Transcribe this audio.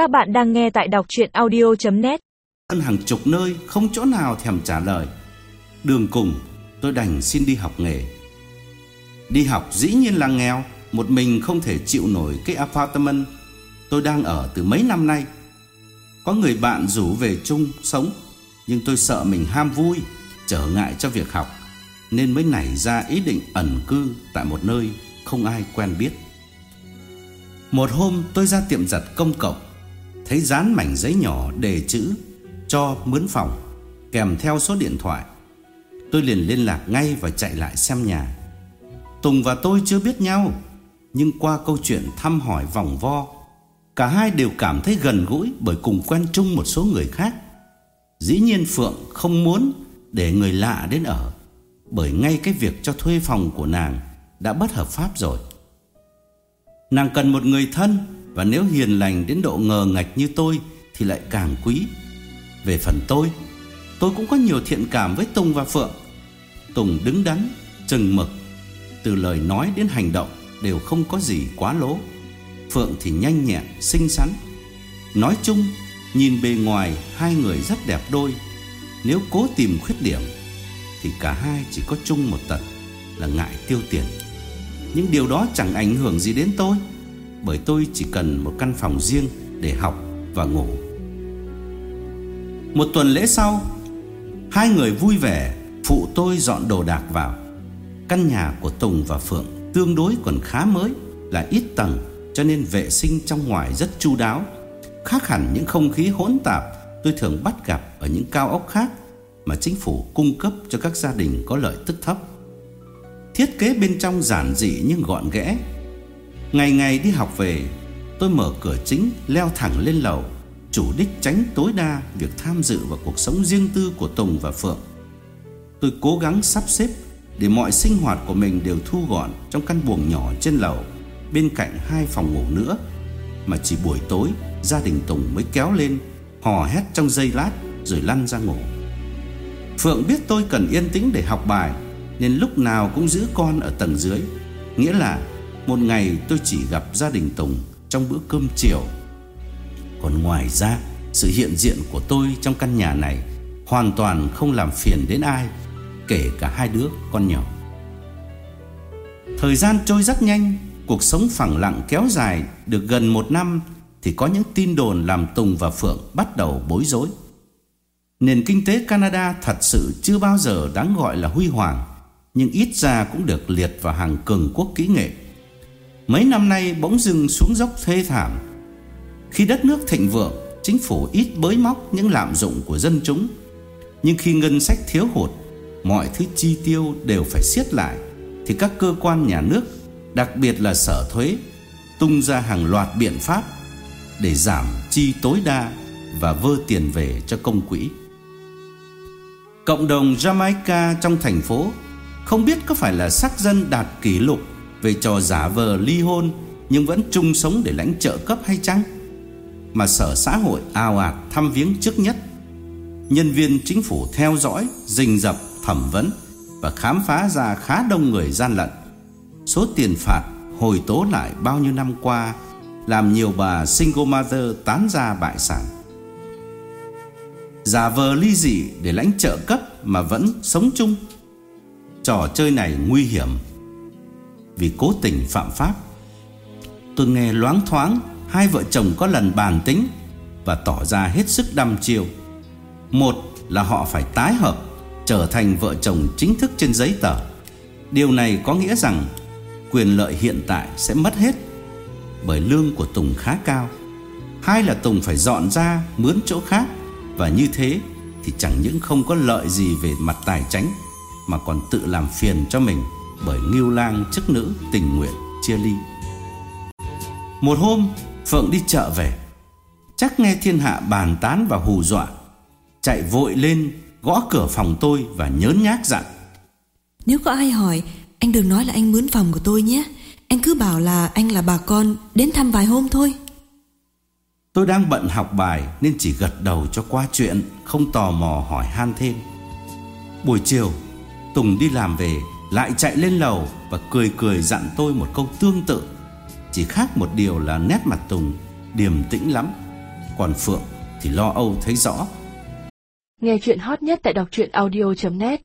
Các bạn đang nghe tại đọc chuyện audio.net Hơn hàng chục nơi, không chỗ nào thèm trả lời. Đường cùng, tôi đành xin đi học nghề. Đi học dĩ nhiên là nghèo, Một mình không thể chịu nổi cái apartment. Tôi đang ở từ mấy năm nay. Có người bạn rủ về chung, sống. Nhưng tôi sợ mình ham vui, Trở ngại cho việc học. Nên mới nảy ra ý định ẩn cư Tại một nơi không ai quen biết. Một hôm, tôi ra tiệm giặt công cộng. Thấy dán mảnh giấy nhỏ đề chữ Cho mướn phòng, Kèm theo số điện thoại. Tôi liền liên lạc ngay và chạy lại xem nhà. Tùng và tôi chưa biết nhau, Nhưng qua câu chuyện thăm hỏi vòng vo, Cả hai đều cảm thấy gần gũi Bởi cùng quen chung một số người khác. Dĩ nhiên Phượng không muốn Để người lạ đến ở, Bởi ngay cái việc cho thuê phòng của nàng Đã bất hợp pháp rồi. Nàng cần một người thân và nếu hiền lành đến độ ngờ ngạch như tôi Thì lại càng quý. Về phần tôi Tôi cũng có nhiều thiện cảm với Tùng và Phượng. Tùng đứng đắn, chừng mực Từ lời nói đến hành động Đều không có gì quá lố. Phượng thì nhanh nhẹn, xinh xắn. Nói chung Nhìn bề ngoài hai người rất đẹp đôi. Nếu cố tìm khuyết điểm Thì cả hai chỉ có chung một tật Là ngại tiêu tiền. Nhưng điều đó chẳng ảnh hưởng gì đến tôi. Bởi tôi chỉ cần một căn phòng riêng Để học và ngủ. Một tuần lễ sau, Hai người vui vẻ, Phụ tôi dọn đồ đạc vào. Căn nhà của Tùng và Phượng Tương đối còn khá mới, Là ít tầng, Cho nên vệ sinh trong ngoài rất chu đáo. Khác hẳn những không khí hỗn tạp Tôi thường bắt gặp ở những cao ốc khác Mà chính phủ cung cấp cho các gia đình có lợi tức thấp. Thiết kế bên trong giản dị nhưng gọn ghẽ Ngày ngày đi học về, Tôi mở cửa chính, leo thẳng lên lầu, Chủ đích tránh tối đa Việc tham dự vào cuộc sống riêng tư của Tùng và Phượng. Tôi cố gắng sắp xếp Để mọi sinh hoạt của mình đều thu gọn Trong căn buồng nhỏ trên lầu, Bên cạnh hai phòng ngủ nữa, Mà chỉ buổi tối, Gia đình Tùng mới kéo lên, Hò hét trong giây lát Rồi lăn ra ngủ. Phượng biết tôi cần yên tĩnh để học bài, Nên lúc nào cũng giữ con ở tầng dưới, Nghĩa là một ngày tôi chỉ gặp gia đình Tùng Trong bữa cơm chiều. Còn ngoài ra, Sự hiện diện của tôi trong căn nhà này Hoàn toàn không làm phiền đến ai, Kể cả hai đứa con nhỏ. Thời gian trôi rất nhanh, Cuộc sống phẳng lặng kéo dài Được gần một năm Thì có những tin đồn làm Tùng và Phượng Bắt đầu bối rối. Nền kinh tế Canada thật sự chưa bao giờ đáng gọi là huy hoàng, Nhưng ít ra cũng được liệt vào hàng cường quốc kỹ nghệ. Mấy năm nay bỗng dưng xuống dốc thê thảm. Khi đất nước thịnh vượng, Chính phủ ít bới móc những lạm dụng của dân chúng. Nhưng khi ngân sách thiếu hụt, Mọi thứ chi tiêu đều phải siết lại, Thì các cơ quan nhà nước, Đặc biệt là sở thuế, Tung ra hàng loạt biện pháp Để giảm chi tối đa Và vơ tiền về cho công quỹ. Cộng đồng Jamaica trong thành phố Không biết có phải là sắc dân đạt kỷ lục về trò giả vờ ly hôn Nhưng vẫn chung sống để lãnh trợ cấp hay chăng? Mà sở xã hội ào ạt thăm viếng trước nhất. Nhân viên chính phủ theo dõi, Rình rập, thẩm vấn Và khám phá ra khá đông người gian lận. Số tiền phạt hồi tố lại bao nhiêu năm qua Làm nhiều bà single mother tán ra bại sản. Giả vờ ly dị để lãnh trợ cấp mà vẫn sống chung. Trò chơi này nguy hiểm. Vì cố tình phạm pháp. Tôi nghe loáng thoáng, Hai vợ chồng có lần bàn tính Và tỏ ra hết sức đăm chiêu Một là họ phải tái hợp, Trở thành vợ chồng chính thức trên giấy tờ. Điều này có nghĩa rằng Quyền lợi hiện tại sẽ mất hết Bởi lương của Tùng khá cao. Hai là Tùng phải dọn ra, Mướn chỗ khác Và như thế thì chẳng những không có lợi gì về mặt tài chính Mà còn tự làm phiền cho mình. Bởi nghiêu lang chức nữ tình nguyện chia ly. Một hôm Phượng đi chợ về. Chắc nghe thiên hạ bàn tán và hù dọa. Chạy vội lên Gõ cửa phòng tôi và nhớn nhác dặn Nếu có ai hỏi Anh đừng nói là anh mướn phòng của tôi nhé. Anh cứ bảo là anh là bà con Đến thăm vài hôm thôi. Tôi đang bận học bài Nên chỉ gật đầu cho qua chuyện Không tò mò hỏi han thêm. Buổi chiều Tùng đi làm về lại chạy lên lầu Và cười cười dặn tôi một câu tương tự. Chỉ khác một điều là nét mặt Tùng Điềm tĩnh lắm. Còn Phượng thì lo âu thấy rõ. Nghe chuyện hot nhất tại đọc truyện audio.net